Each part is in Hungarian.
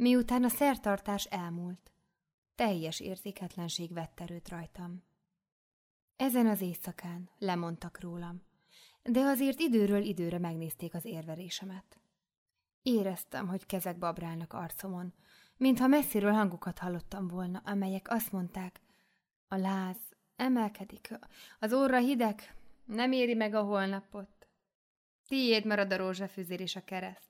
Miután a szertartás elmúlt, teljes érzéketlenség vett erőt rajtam. Ezen az éjszakán lemondtak rólam, de azért időről időre megnézték az érverésemet. Éreztem, hogy kezek babrálnak arcomon, mintha messziről hangokat hallottam volna, amelyek azt mondták, a láz emelkedik, az óra hideg, nem éri meg a holnapot. Tiéd marad a rózsafüzér és a kereszt.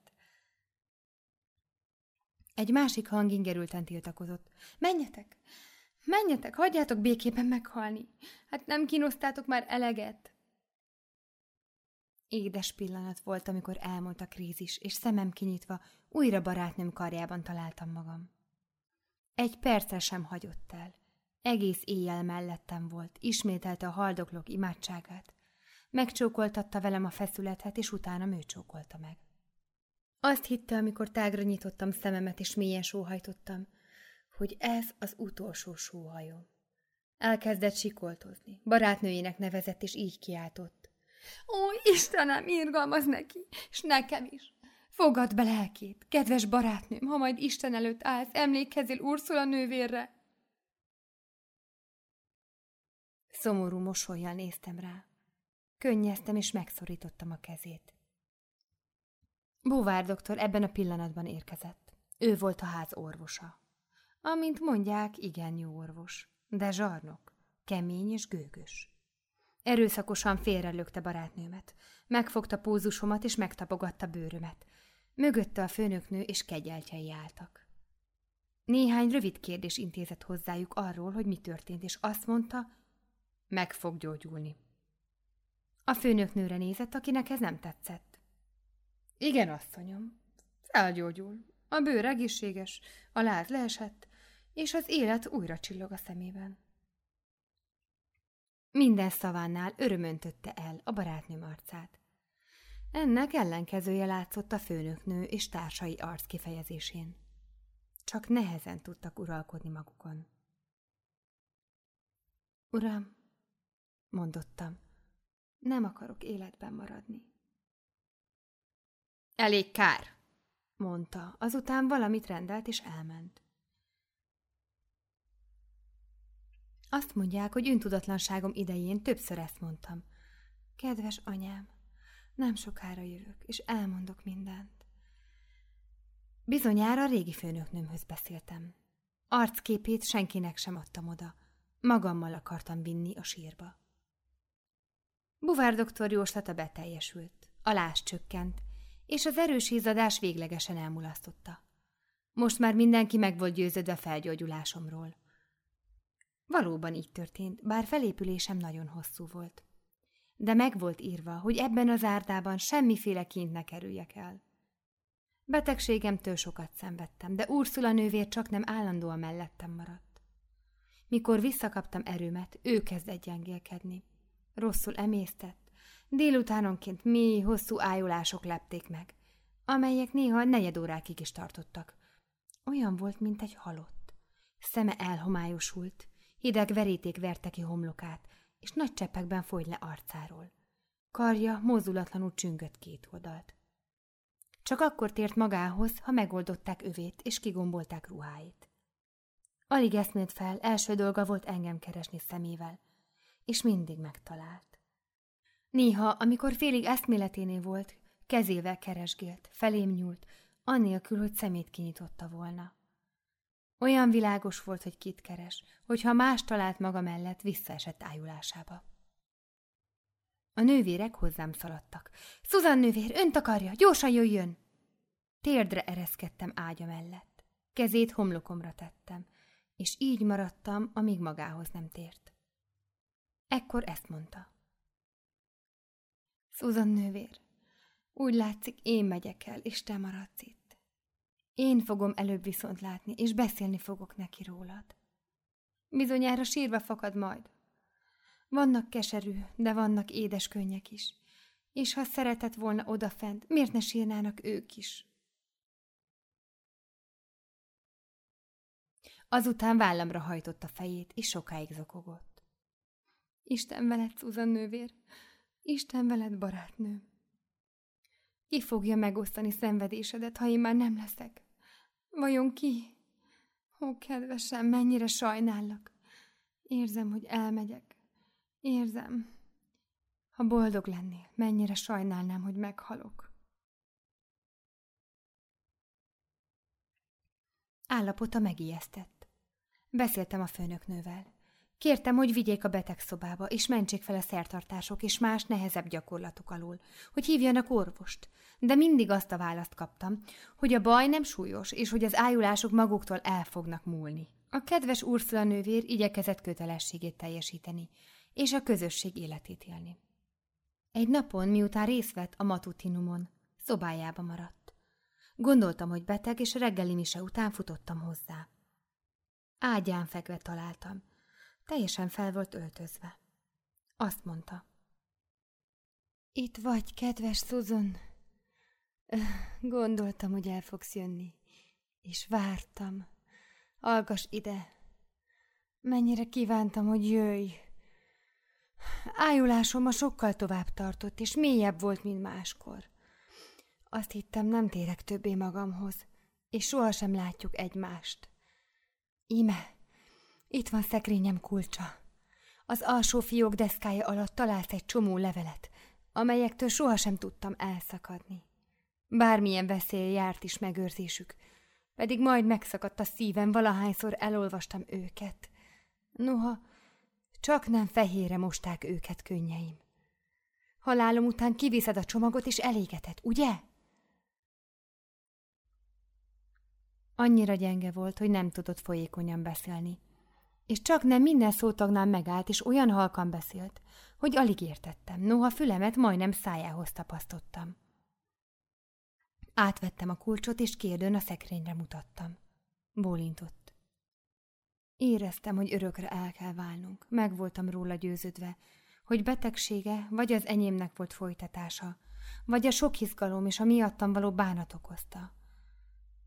Egy másik hang ingerülten tiltakozott. Menjetek! Menjetek, hagyjátok békében meghalni! Hát nem kínosztátok már eleget? Édes pillanat volt, amikor elmúlt a krízis, és szemem kinyitva újra barátnőm karjában találtam magam. Egy percre sem hagyott el. Egész éjjel mellettem volt, ismételte a haldoklók imádságát. Megcsókoltatta velem a feszületet, és utána ő csókolta meg. Azt hitte, amikor tágra nyitottam szememet, és mélyen sóhajtottam, hogy ez az utolsó sóhajom. Elkezdett sikoltozni. Barátnőjének nevezett, és így kiáltott. Ó, Istenem, irgalmaz neki, és nekem is. Fogad be lelkét, kedves barátnőm, ha majd Isten előtt állsz, emlékezzél Ursula nővérre. Szomorú mosolyjal néztem rá. Könnyeztem, és megszorítottam a kezét. Buvár doktor ebben a pillanatban érkezett. Ő volt a ház orvosa. Amint mondják, igen jó orvos, de zsarnok, kemény és gőgös. Erőszakosan félrelökte barátnőmet, megfogta pózusomat és megtapogatta bőrömet. Mögötte a főnöknő és kegyeltjei álltak. Néhány rövid kérdés intézett hozzájuk arról, hogy mi történt, és azt mondta, meg fog gyógyulni. A főnöknőre nézett, akinek ez nem tetszett. Igen, asszonyom, felgyógyul. A bőr egészséges, a láz leesett, és az élet újra csillog a szemében. Minden szavánál örömöntötte el a barátnőm arcát. Ennek ellenkezője látszott a főnöknő és társai arc kifejezésén. Csak nehezen tudtak uralkodni magukon. Uram, mondottam, nem akarok életben maradni. Elég kár, mondta, azután valamit rendelt és elment. Azt mondják, hogy öntudatlanságom idején többször ezt mondtam. Kedves anyám, nem sokára jövök, és elmondok mindent. Bizonyára a régi főnöknőmhöz beszéltem. Arcképét senkinek sem adtam oda. Magammal akartam vinni a sírba. Buvár doktor jóslata beteljesült. A láz csökkent, és az erős izzadás véglegesen elmulasztotta. Most már mindenki meg volt győződve felgyógyulásomról. Valóban így történt, bár felépülésem nagyon hosszú volt. De meg volt írva, hogy ebben az árdában semmiféle kint ne kerüljek el. Betegségemtől sokat szenvedtem, de Ursula nővér csak nem állandóan mellettem maradt. Mikor visszakaptam erőmet, ő kezdett gyengélkedni. Rosszul emésztett, Délutánonként mély, hosszú ájulások lepték meg, amelyek néha negyed órákig is tartottak. Olyan volt, mint egy halott. Szeme elhomályosult, hideg veríték verte ki homlokát, és nagy cseppekben folyt le arcáról. Karja mozulatlanul csüngött két oldalt. Csak akkor tért magához, ha megoldották övét, és kigombolták ruháit. Alig eszmélt fel, első dolga volt engem keresni szemével, és mindig megtalált. Néha, amikor félig eszméleténél volt, kezével keresgélt, felém nyúlt, annélkül, hogy szemét kinyitotta volna. Olyan világos volt, hogy kit keres, hogyha más talált maga mellett, visszaesett ájulásába. A nővérek hozzám szaladtak. Szuzan nővér, önt akarja, gyorsan jöjjön! Térdre ereszkedtem ágya mellett. Kezét homlokomra tettem, és így maradtam, amíg magához nem tért. Ekkor ezt mondta. Susan nővér, úgy látszik, én megyek el, és te maradsz itt. Én fogom előbb viszont látni, és beszélni fogok neki rólad. Bizonyára sírva fakad majd. Vannak keserű, de vannak édes könnyek is. És ha szeretett volna odafent, miért ne sírnának ők is? Azután vállamra hajtotta fejét, és sokáig zokogott. Isten veled, Susan nővér! Isten veled, barátnő. Ki fogja megosztani szenvedésedet, ha én már nem leszek? Vajon ki? Ó, kedvesem, mennyire sajnállak. Érzem, hogy elmegyek. Érzem. Ha boldog lennél, mennyire sajnálnám, hogy meghalok. Állapota megijesztett. Beszéltem a főnöknővel. Kértem, hogy vigyék a betegszobába, és mentsék fel a szertartások és más nehezebb gyakorlatok alól, hogy hívjanak orvost. De mindig azt a választ kaptam, hogy a baj nem súlyos, és hogy az ájulások maguktól el fognak múlni. A kedves Ursula nővér igyekezett kötelességét teljesíteni, és a közösség életét élni. Egy napon, miután részt vett a matutinumon, szobájába maradt. Gondoltam, hogy beteg, és reggeli mise után futottam hozzá. Ágyán fekve találtam. Teljesen fel volt öltözve. Azt mondta. Itt vagy, kedves Susan. Gondoltam, hogy el fogsz jönni, és vártam. Algas ide. Mennyire kívántam, hogy jöjj. Ájulásom a sokkal tovább tartott, és mélyebb volt, mint máskor. Azt hittem, nem térek többé magamhoz, és sohasem látjuk egymást. Íme, itt van szekrényem kulcsa. Az alsó fiók deszkája alatt találsz egy csomó levelet, amelyektől sohasem tudtam elszakadni. Bármilyen veszély járt is megőrzésük, pedig majd megszakadt a szívem, valahányszor elolvastam őket. Noha, csak nem fehére mosták őket könnyeim. Halálom után kiviszed a csomagot, és elégetett, ugye? Annyira gyenge volt, hogy nem tudott folyékonyan beszélni. És csak nem minden szótagnál megállt, és olyan halkan beszélt, hogy alig értettem, noha fülemet majdnem szájához tapasztottam. Átvettem a kulcsot, és kérdőn a szekrényre mutattam. Bólintott. Éreztem, hogy örökre el kell válnunk. Meg voltam róla győződve, hogy betegsége vagy az enyémnek volt folytatása, vagy a sok izgalom és a miattam való bánat okozta.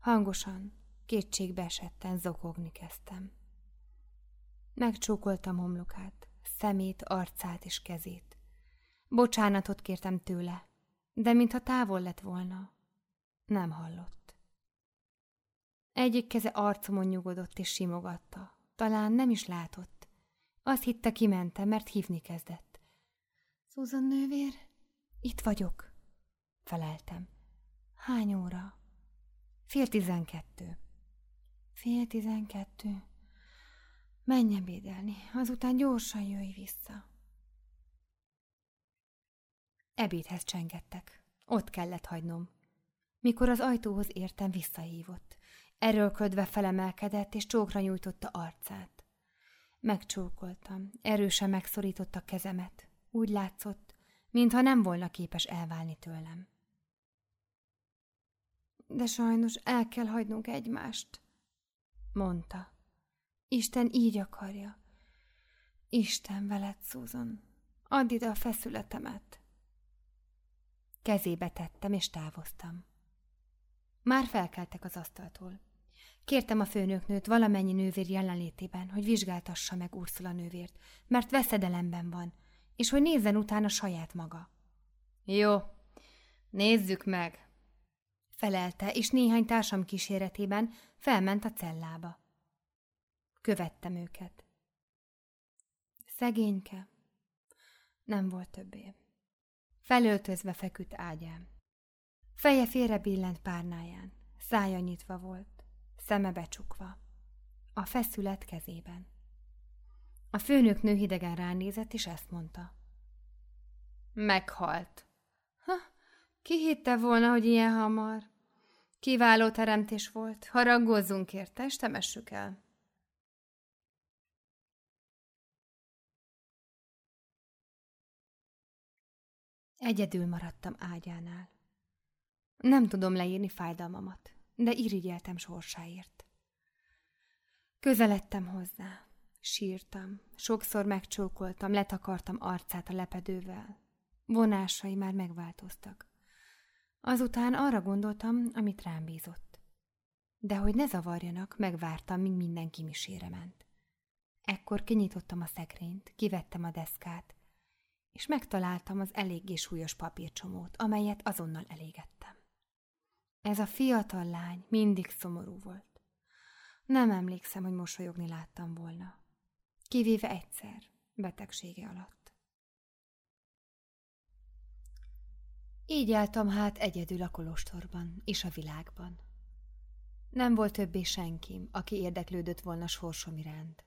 Hangosan, kétségbe esetten zokogni kezdtem. Megcsókoltam homlokát, szemét, arcát és kezét. Bocsánatot kértem tőle, de mintha távol lett volna, nem hallott. Egyik keze arcomon nyugodott és simogatta. Talán nem is látott. Azt hitte, kimentem, mert hívni kezdett. Susan nővér, itt vagyok, feleltem. Hány óra? Fél tizenkettő. Fél tizenkettő. Menj ebédelni, azután gyorsan jöjj vissza. Ebédhez csengettek. Ott kellett hagynom. Mikor az ajtóhoz értem, visszahívott. Erőlködve felemelkedett, és csókra nyújtotta arcát. Megcsókoltam, erősen megszorította kezemet. Úgy látszott, mintha nem volna képes elválni tőlem. De sajnos el kell hagynunk egymást, mondta. Isten így akarja. Isten veled, Susan. Add ide a feszületemet. Kezébe tettem, és távoztam. Már felkeltek az asztaltól. Kértem a főnöknőt valamennyi nővér jelenlétében, hogy vizsgáltassa meg Ursula nővért, mert veszedelemben van, és hogy nézzen utána saját maga. Jó, nézzük meg, felelte, és néhány társam kíséretében felment a cellába. Követtem őket. Szegényke. Nem volt többé. Felöltözve feküdt ágyán. Feje félre billent párnáján, szája nyitva volt, szeme becsukva, a feszület kezében. A főnöknő hidegen ránézett, és ezt mondta. Meghalt. Ha, ki hitte volna, hogy ilyen hamar? Kiváló teremtés volt, haragozzunk érte, és temessük el. Egyedül maradtam ágyánál. Nem tudom leírni fájdalmamat, de irigyeltem sorsáért. Közeledtem hozzá, sírtam, sokszor megcsókoltam, letakartam arcát a lepedővel. Vonásai már megváltoztak. Azután arra gondoltam, amit rám bízott. De hogy ne zavarjanak, megvártam, míg mindenki misére ment. Ekkor kinyitottam a szekrényt, kivettem a deszkát, és megtaláltam az eléggé súlyos papírcsomót, amelyet azonnal elégettem. Ez a fiatal lány mindig szomorú volt. Nem emlékszem, hogy mosolyogni láttam volna. Kivéve egyszer, betegsége alatt. Így álltam hát egyedül a kolostorban és a világban. Nem volt többé senkim, aki érdeklődött volna sorsom iránt.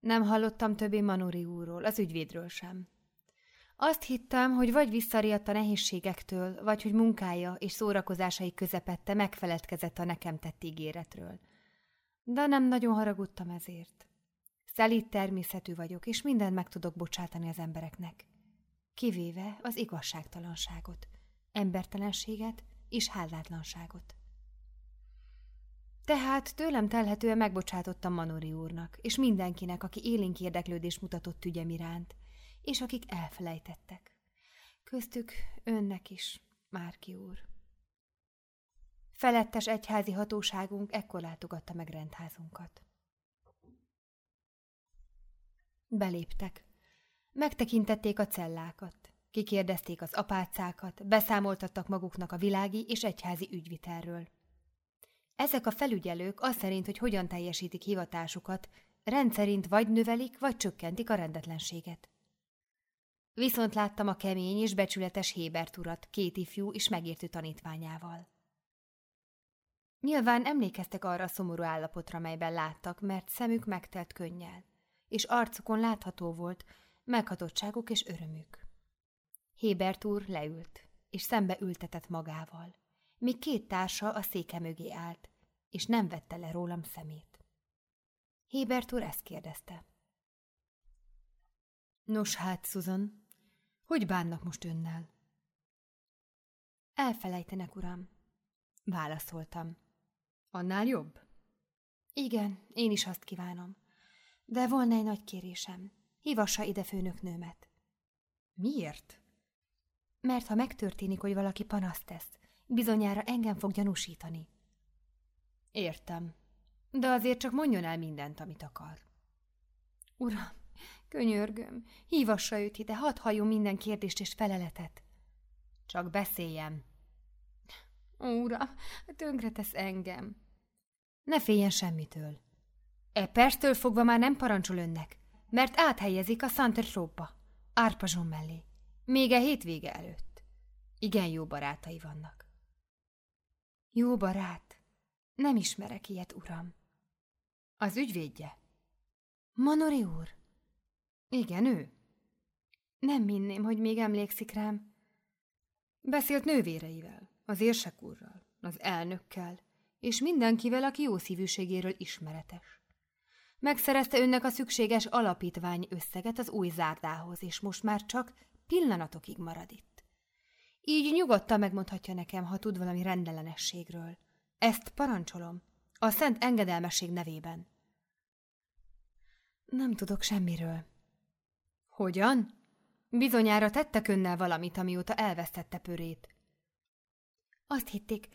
Nem hallottam többé Manuri úrról, az ügyvédről sem. Azt hittem, hogy vagy visszariadt a nehézségektől, vagy hogy munkája és szórakozásai közepette megfeledkezett a nekem tett ígéretről. De nem nagyon haragudtam ezért. Szelít természetű vagyok, és mindent meg tudok bocsátani az embereknek. Kivéve az igazságtalanságot, embertelenséget és hálátlanságot. Tehát tőlem telhetően megbocsátottam Manori úrnak, és mindenkinek, aki élénk érdeklődés mutatott ügyem iránt, és akik elfelejtettek. Köztük önnek is, Márki úr. Felettes egyházi hatóságunk ekkor látogatta meg rendházunkat. Beléptek. Megtekintették a cellákat, kikérdezték az apácákat, beszámoltattak maguknak a világi és egyházi ügyvitelről. Ezek a felügyelők azt szerint, hogy hogyan teljesítik hivatásukat, rendszerint vagy növelik, vagy csökkentik a rendetlenséget. Viszont láttam a kemény és becsületes Hébert urat, két ifjú és megértő tanítványával. Nyilván emlékeztek arra a szomorú állapotra, melyben láttak, mert szemük megtelt könnyel, és arcukon látható volt meghatottságuk és örömük. Hébert úr leült, és szembe ültetett magával, míg két társa a széke mögé állt, és nem vette le rólam szemét. Hébert úr ezt kérdezte. Nos hát, Susan, hogy bánnak most önnel? Elfelejtenek, uram. Válaszoltam. Annál jobb? Igen, én is azt kívánom. De volna egy nagy kérésem. Hívassa ide főnöknőmet. Miért? Mert ha megtörténik, hogy valaki panaszt tesz, bizonyára engem fog gyanúsítani. Értem. De azért csak mondjon el mindent, amit akar. Uram, könyörgöm, hívassa őt ide, hadd halljon minden kérdést és feleletet. Csak beszéljem. Uram, tönkretesz engem. Ne féljen semmitől. E perctől fogva már nem parancsol önnek, mert áthelyezik a Santertróba, Árpazson mellé, még a e hétvége előtt. Igen jó barátai vannak. Jó barát? Nem ismerek ilyet, uram. Az ügyvédje? Manori úr? Igen, ő. Nem minném, hogy még emlékszik rám. Beszélt nővéreivel, az érsek úrral, az elnökkel, és mindenkivel, aki jó szívűségéről ismeretes. Megszerezte önnek a szükséges alapítvány összeget az új zárdához, és most már csak pillanatokig marad itt. Így nyugodtan megmondhatja nekem, ha tud valami rendellenességről. Ezt parancsolom, a szent engedelmesség nevében. Nem tudok semmiről. Hogyan? Bizonyára tettek önnel valamit, amióta elvesztette pörét. Azt hitték,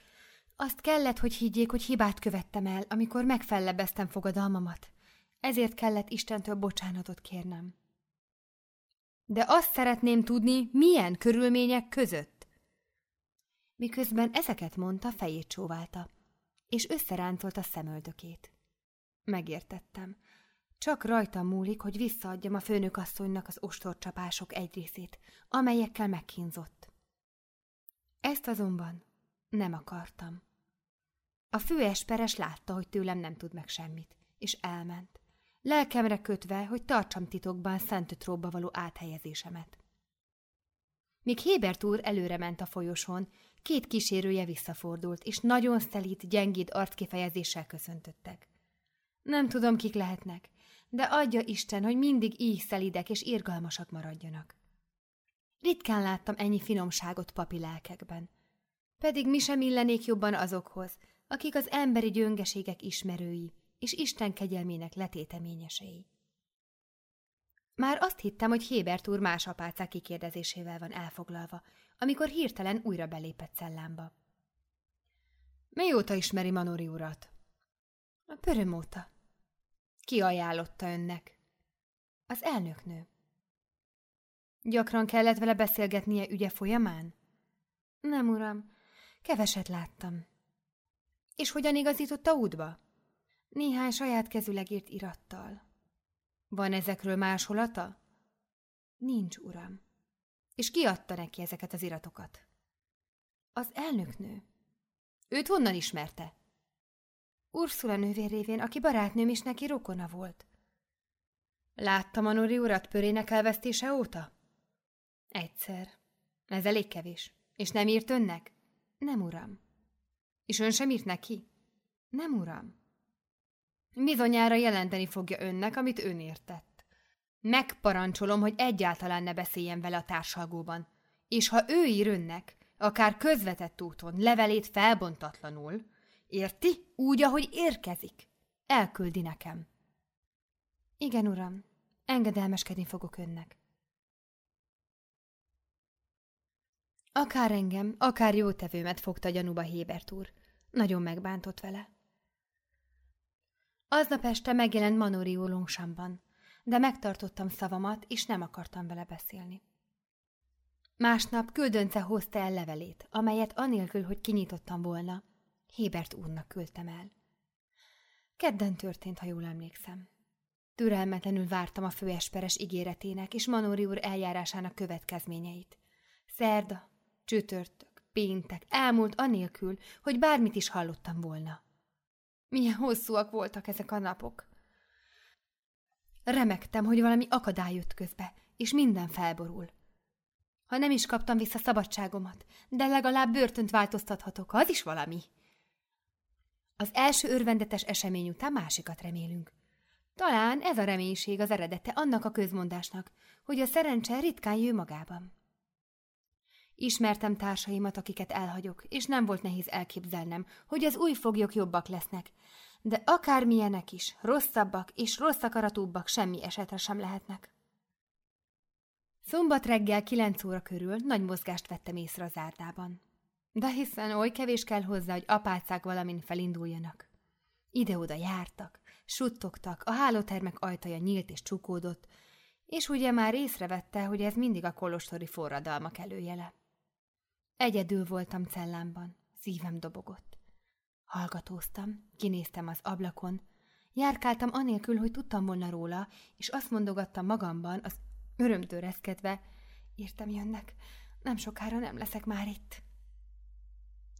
azt kellett, hogy higgyék, hogy hibát követtem el, amikor megfellebeztem fogadalmamat. Ezért kellett Istentől bocsánatot kérnem. De azt szeretném tudni, milyen körülmények között. Miközben ezeket mondta, fejét csóválta, és összeráncolta szemöldökét. Megértettem. Csak rajtam múlik, hogy visszaadjam a főnökasszonynak az ostorcsapások egy részét, amelyekkel megkínzott. Ezt azonban nem akartam. A főesperes látta, hogy tőlem nem tud meg semmit, és elment lelkemre kötve, hogy tartsam titokban Szentötróba való áthelyezésemet. Míg Hébert úr előre ment a folyosón, két kísérője visszafordult, és nagyon szelít, gyengéd arckifejezéssel köszöntöttek. Nem tudom, kik lehetnek, de adja Isten, hogy mindig így szelidek és irgalmasak maradjanak. Ritkán láttam ennyi finomságot papi lelkekben. Pedig mi sem illenék jobban azokhoz, akik az emberi gyöngeségek ismerői, és Isten kegyelmének letéteményesei. Már azt hittem, hogy Hébert úr más apácák kikérdezésével van elfoglalva, amikor hirtelen újra belépett cellámba. Mióta ismeri Manori urat? A pöröm óta. Ki ajánlotta önnek? Az elnöknő. Gyakran kellett vele beszélgetnie ügye folyamán? Nem, uram. Keveset láttam. És hogyan igazította útba? Néhány saját kezüleg írt irattal. Van ezekről másolata? Nincs, uram. És ki adta neki ezeket az iratokat? Az elnöknő. Őt honnan ismerte? Ursula nővérévén, aki barátnőm is neki rokona volt. Látta Manori urat pörének elvesztése óta? Egyszer. Ez elég kevés. És nem írt önnek? Nem, uram. És ön sem írt neki? Nem, uram. Bizonyára jelenteni fogja önnek, amit ön értett. Megparancsolom, hogy egyáltalán ne beszéljen vele a társalgóban. És ha ő ír önnek, akár közvetett úton, levelét felbontatlanul, érti? Úgy, ahogy érkezik. Elküldi nekem. Igen, uram, engedelmeskedni fogok önnek. Akár engem, akár jótevőmet fogta gyanúba Hébert úr. Nagyon megbántott vele. Aznap este megjelent Manori Longsamban, de megtartottam szavamat, és nem akartam vele beszélni. Másnap küldönce hozta el levelét, amelyet anélkül, hogy kinyitottam volna, Hébert úrnak küldtem el. Kedden történt, ha jól emlékszem. Türelmetlenül vártam a főesperes ígéretének és Manori úr eljárásának következményeit. Szerda, csütörtök, péntek, elmúlt anélkül, hogy bármit is hallottam volna. Milyen hosszúak voltak ezek a napok. Remektem, hogy valami akadály jött közbe, és minden felborul. Ha nem is kaptam vissza szabadságomat, de legalább börtönt változtathatok, az is valami. Az első örvendetes esemény után másikat remélünk. Talán ez a reménység az eredete annak a közmondásnak, hogy a szerencse ritkán jő magában. Ismertem társaimat, akiket elhagyok, és nem volt nehéz elképzelnem, hogy az új foglyok jobbak lesznek, de akármilyenek is, rosszabbak és rosszakaratúbbak semmi esetre sem lehetnek. Szombat reggel kilenc óra körül nagy mozgást vettem észre az árdában. De hiszen oly kevés kell hozzá, hogy apácák valamin felinduljanak. Ide-oda jártak, suttogtak, a hálótermek ajtaja nyílt és csukódott, és ugye már észrevette, hogy ez mindig a kolostori forradalmak előjele. Egyedül voltam cellámban, szívem dobogott. Hallgatóztam, kinéztem az ablakon, járkáltam anélkül, hogy tudtam volna róla, és azt mondogattam magamban, az örömtől reszkedve, értem jönnek, nem sokára nem leszek már itt.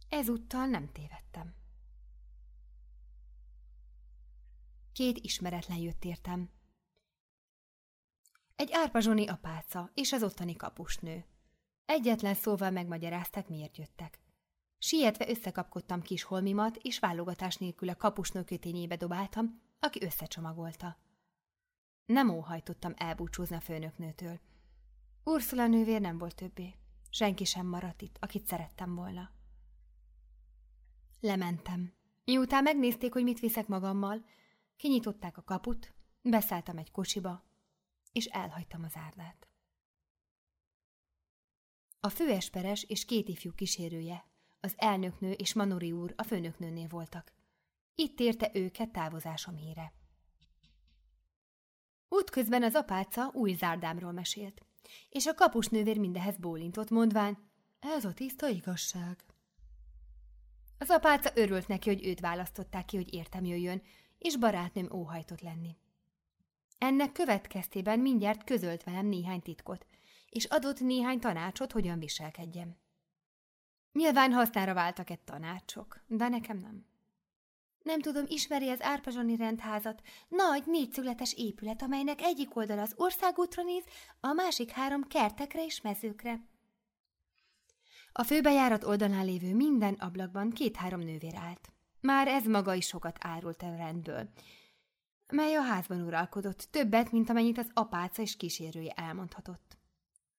Ezúttal nem tévedtem. Két ismeretlen jött értem. Egy árpazsoni apáca és az ottani kapusnő. Egyetlen szóval megmagyarázták, miért jöttek. Sietve összekapkodtam kis holmimat, és válogatás nélkül a kapusnő kötényébe dobáltam, aki összecsomagolta. Nem óhajtottam elbúcsúzni a főnöknőtől. Ursula nővér nem volt többé. Senki sem maradt itt, akit szerettem volna. Lementem. Miután megnézték, hogy mit viszek magammal, kinyitották a kaput, beszálltam egy kocsiba, és elhagytam az árdát. A főesperes és két ifjú kísérője, az elnöknő és Manori úr a főnöknőnél voltak. Itt érte őket távozásom híre. Útközben az apáca új zárdámról mesélt, és a kapusnővér mindehez bólintott, mondván, ez a tiszta igazság. Az apáca örült neki, hogy őt választották ki, hogy értem jöjjön, és barátnőm óhajtott lenni. Ennek következtében mindjárt közölt velem néhány titkot, és adott néhány tanácsot, hogyan viselkedjem. Nyilván hasznára váltak egy tanácsok, de nekem nem. Nem tudom, ismeri az Árpazsoni rendházat, nagy, négyszögletes épület, amelynek egyik oldal az országútra néz, a másik három kertekre és mezőkre. A főbejárat oldalán lévő minden ablakban két-három nővér állt. Már ez maga is sokat árult a rendből, mely a házban uralkodott, többet, mint amennyit az apáca és kísérője elmondhatott.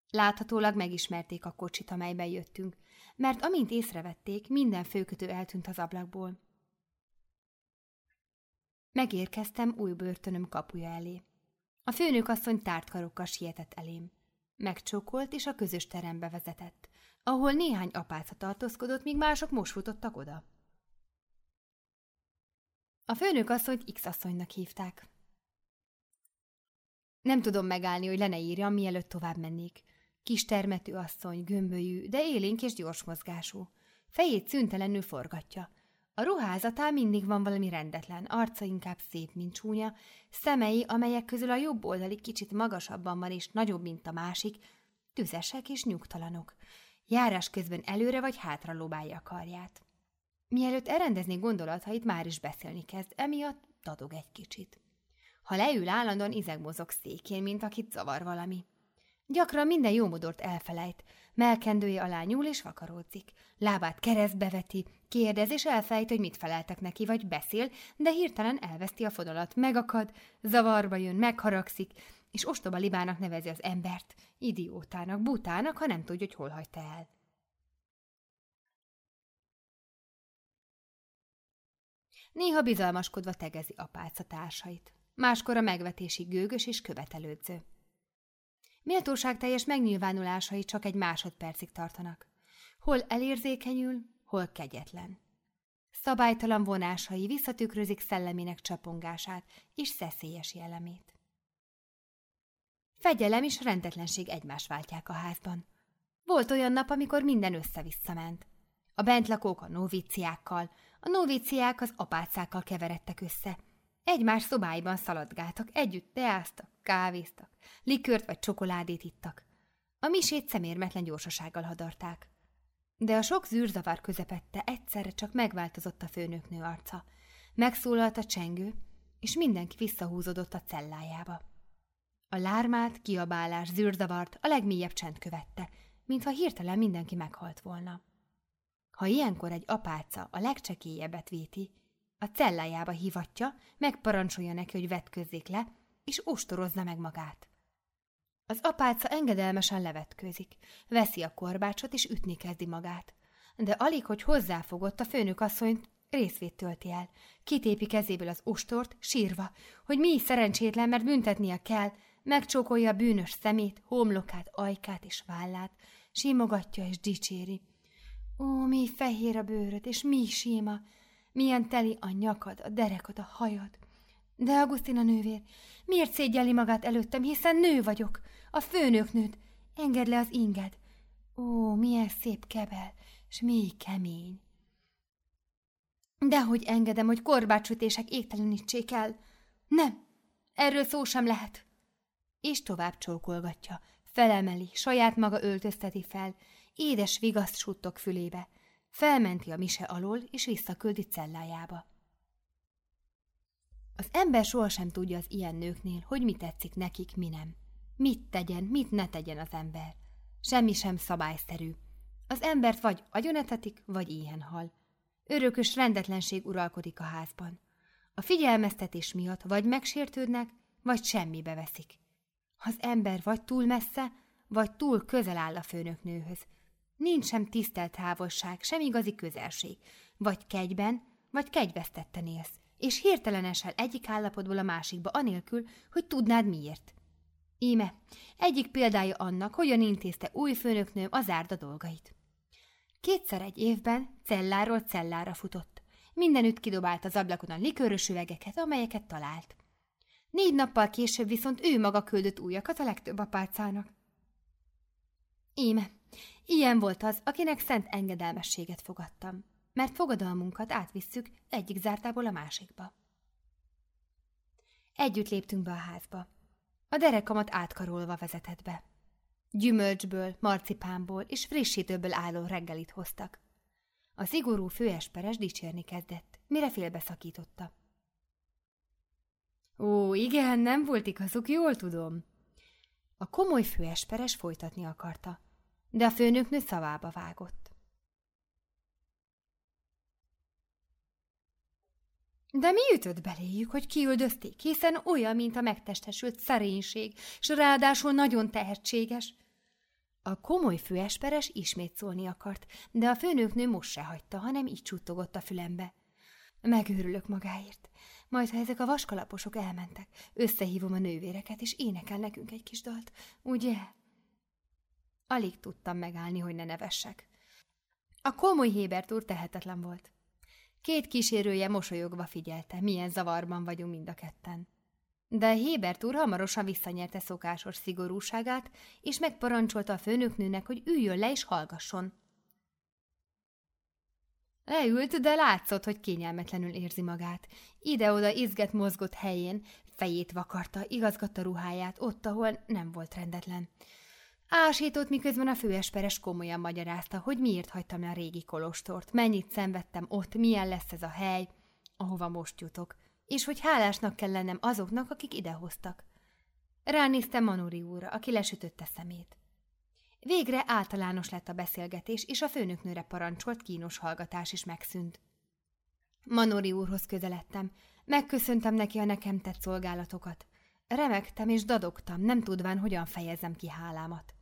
Láthatólag megismerték a kocsit, amelyben jöttünk, mert amint észrevették, minden főkötő eltűnt az ablakból. Megérkeztem új börtönöm kapuja elé. A főnök asszony tárt karokkal sietett elém. Megcsókolt és a közös terembe vezetett, ahol néhány apáca tartózkodott, míg mások most futottak oda. A főnök asszonyt X asszonynak hívták. Nem tudom megállni, hogy le ne írjam, mielőtt tovább mennék. Kis termetű asszony, gömbölyű, de élénk és gyors mozgású. fejét szüntelenül forgatja. A ruházatán mindig van valami rendetlen, arca inkább szép, mint csúnya, szemei, amelyek közül a jobb oldali kicsit magasabban van és nagyobb, mint a másik, tüzesek és nyugtalanok. Járás közben előre vagy hátra lóbálja a karját. Mielőtt elrendezni gondolatait, már is beszélni kezd, emiatt dadog egy kicsit. Ha leül állandóan izegmozog székén, mint akit zavar valami. Gyakran minden jómodort elfelejt, melkendője alá nyúl és vakaródzik. Lábát keresztbe veti, kérdez és elfelejt, hogy mit feleltek neki, vagy beszél, de hirtelen elveszti a fonalat, megakad, zavarba jön, megharagszik, és ostoba libának nevezi az embert, idiótának, butának, ha nem tudja, hogy hol hagyta el. Néha bizalmaskodva tegezi apáca társait. Máskor a megvetési gőgös és követelődző. Méltóságteljes megnyilvánulásai csak egy másodpercig tartanak. Hol elérzékenyül, hol kegyetlen. Szabálytalan vonásai visszatükrözik szellemének csapongását és szeszélyes jellemét. Fegyelem és rendetlenség egymás váltják a házban. Volt olyan nap, amikor minden össze-vissza ment. A bentlakók a noviciákkal, a noviciák az apácákkal keveredtek össze. Egymás szobáiban szaladgáltak, együtt teáztak, kávéztak, likört vagy csokoládét ittak. A misét szemérmetlen gyorsasággal hadarták. De a sok zűrzavar közepette egyszerre csak megváltozott a főnöknő arca. Megszólalt a csengő, és mindenki visszahúzódott a cellájába. A lármát, kiabálás, zűrzavart a legmélyebb csend követte, mintha hirtelen mindenki meghalt volna. Ha ilyenkor egy apáca a legcsekélyebbet véti, a cellájába hívatja, megparancsolja neki, hogy vetközzék le, és ostorozza meg magát. Az apáca engedelmesen levetkőzik, veszi a korbácsot, és ütni kezdi magát. De alig, hogy hozzáfogott, a főnök asszonyt részvét tölti el. Kitépi kezéből az ostort, sírva, hogy mi szerencsétlen, mert büntetnie kell, megcsókolja bűnös szemét, homlokát, ajkát és vállát, simogatja és dicséri. Ó, mi fehér a bőröd, és mi síma, milyen teli a nyakad, a derekad, a hajad. De Augustina nővér, miért szégyeli magát előttem, hiszen nő vagyok, a főnöknőd. Engedd le az inged. Ó, milyen szép kebel, s mély kemény. Dehogy engedem, hogy korbácsütések égtelenítsék el. Nem, erről szó sem lehet. És tovább csókolgatja, felemeli, saját maga öltözteti fel, édes vigaszt suttok fülébe, felmenti a mise alól, és visszaküldi cellájába. Az ember sohasem tudja az ilyen nőknél, hogy mi tetszik nekik, mi nem. Mit tegyen, mit ne tegyen az ember. Semmi sem szabályszerű. Az embert vagy agyonetetik, vagy ilyen hal. Örökös rendetlenség uralkodik a házban. A figyelmeztetés miatt vagy megsértődnek, vagy semmibe veszik. Az ember vagy túl messze, vagy túl közel áll a főnöknőhöz. Nincs sem tisztelt távolság, sem igazi közelség. Vagy kegyben, vagy kegyvesztetten élsz, és hirtelen esel egyik állapotból a másikba, anélkül, hogy tudnád miért. Íme, egyik példája annak, hogyan intézte új főnöknőm az árda dolgait. Kétszer egy évben celláról cellára futott. Mindenütt kidobált az ablakon a likőrös üvegeket, amelyeket talált. Négy nappal később viszont ő maga küldött újakat a legtöbb apácának. Íme, ilyen volt az, akinek szent engedelmességet fogadtam, mert fogadalmunkat átvisszük egyik zártából a másikba. Együtt léptünk be a házba. A derekamat átkarolva vezetett be. Gyümölcsből, marcipánból és frissítőből álló reggelit hoztak. A szigorú főesperes dicsérni kezdett, mire félbeszakította. Ó, igen, nem volt igazuk, jól tudom. A komoly főesperes folytatni akarta, de a főnöknő szavába vágott. De mi ütött beléjük, hogy kiüldözték, hiszen olyan, mint a megtestesült szerénység, s ráadásul nagyon tehetséges. A komoly főesperes ismét szólni akart, de a főnöknő most se hagyta, hanem így csuttogott a fülembe. Megőrülök magáért. Majd, ha ezek a vaskalaposok elmentek, összehívom a nővéreket, és énekel nekünk egy kis dalt, ugye? Alig tudtam megállni, hogy ne nevessek. A komoly Hébert úr tehetetlen volt. Két kísérője mosolyogva figyelte, milyen zavarban vagyunk mind a ketten. De Hébert úr hamarosan visszanyerte szokásos szigorúságát, és megparancsolta a főnöknőnek, hogy üljön le és hallgasson. Leült, de látszott, hogy kényelmetlenül érzi magát. Ide-oda izget mozgott helyén, fejét vakarta, igazgatta ruháját ott, ahol nem volt rendetlen. Ásított, miközben a főesperes komolyan magyarázta, hogy miért hagytam le a régi kolostort, mennyit szenvedtem ott, milyen lesz ez a hely, ahova most jutok, és hogy hálásnak kell lennem azoknak, akik idehoztak. Ránéztem Manuri úrra, aki lesütötte szemét. Végre általános lett a beszélgetés, és a főnöknőre parancsolt kínos hallgatás is megszűnt. Manori úrhoz közeledtem, megköszöntem neki a nekem tett szolgálatokat. Remektem és dadogtam, nem tudván, hogyan fejezzem ki hálámat.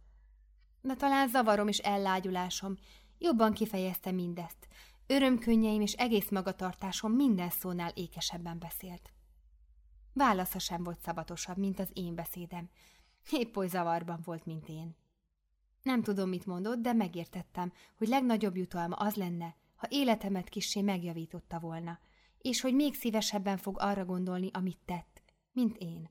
De talán zavarom és ellágyulásom jobban kifejezte mindezt. Örömkönnyeim és egész magatartásom minden szónál ékesebben beszélt. Válasza sem volt szabatosabb, mint az én beszédem. Épp oly zavarban volt, mint én. Nem tudom, mit mondott, de megértettem, hogy legnagyobb jutalma az lenne, ha életemet kissé megjavította volna, és hogy még szívesebben fog arra gondolni, amit tett, mint én.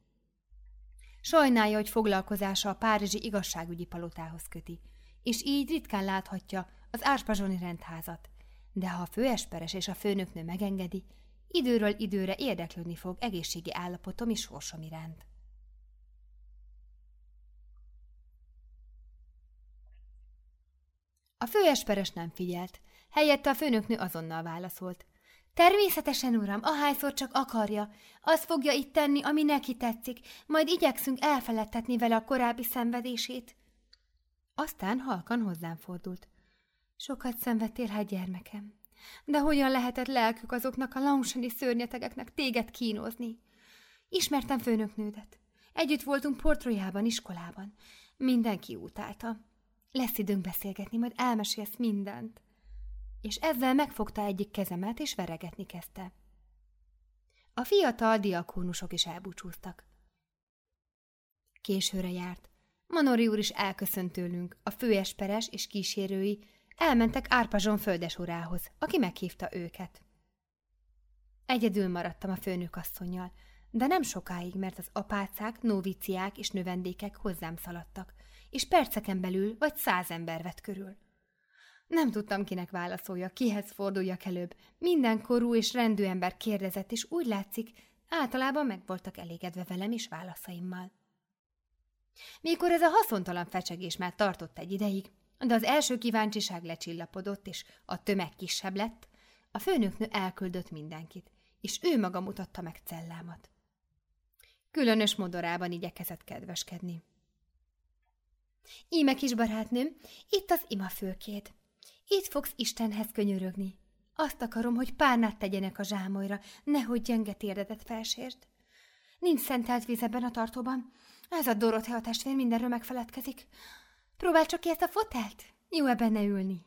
Sajnálja, hogy foglalkozása a Párizsi igazságügyi palotához köti, és így ritkán láthatja az Árspazsoni rendházat, de ha a főesperes és a főnöknő megengedi, időről időre érdeklődni fog egészségi állapotom és sorsom iránt. A főesperes nem figyelt, helyette a főnöknő azonnal válaszolt. Természetesen, uram, ahányszor csak akarja. Az fogja itt tenni, ami neki tetszik, majd igyekszünk elfeledtetni vele a korábbi szenvedését. Aztán halkan hozzám fordult. Sokat szenvedtél, hát gyermekem. De hogyan lehetett lelkük azoknak a langsani szörnyetegeknek téged kínozni? Ismertem főnöknődet. Együtt voltunk Portrójában, iskolában. Mindenki utálta. Lesz időnk beszélgetni, majd elmesélsz mindent. És ezzel megfogta egyik kezemet, és veregetni kezdte. A fiatal diakónusok is elbúcsúztak. Későre járt. Manori úr is elköszönt tőlünk, a főesperes és kísérői elmentek Árpazson földesurához, aki meghívta őket. Egyedül maradtam a főnök asszonynal, de nem sokáig, mert az apácák, noviciák és növendékek hozzám szaladtak, és perceken belül vagy száz ember vett körül. Nem tudtam, kinek válaszolja, kihez forduljak előbb. Minden korú és rendű ember kérdezett, és úgy látszik, általában meg voltak elégedve velem és válaszaimmal. Mikor ez a haszontalan fecsegés már tartott egy ideig, de az első kíváncsiság lecsillapodott, és a tömeg kisebb lett, a főnöknő elküldött mindenkit, és ő maga mutatta meg cellámat. Különös modorában igyekezett kedveskedni. Íme kis barátnőm, itt az imafülkéd. Itt fogsz Istenhez könyörögni. Azt akarom, hogy párnát tegyenek a zsámolyra, nehogy gyenge térdedet felsért. Nincs szentelt víz ebben a tartóban. Ez a Dorothea testvér mindenről megfeledkezik. Próbál csak ki ezt a fotelt. Jó-e benne ülni?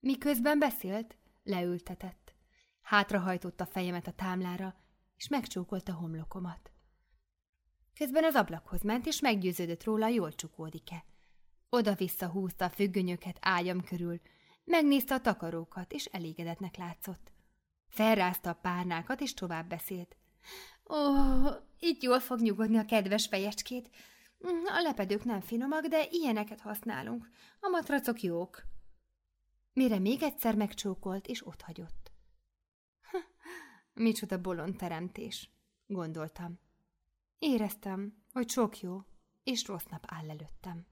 Miközben beszélt, leültetett. Hátrahajtotta fejemet a támlára, és megcsókolta homlokomat. Közben az ablakhoz ment, és meggyőződött róla, jól csukódik-e. Oda-vissza húzta a függönyöket ágyam körül, megnézte a takarókat, és elégedetnek látszott. Felrázta a párnákat, és tovább beszélt. Ó, oh, itt jól fog nyugodni a kedves fejecskét. A lepedők nem finomak, de ilyeneket használunk. A matracok jók. Mire még egyszer megcsókolt, és otthagyott. Micsoda bolond teremtés, gondoltam. Éreztem, hogy sok jó és rossz nap áll előttem.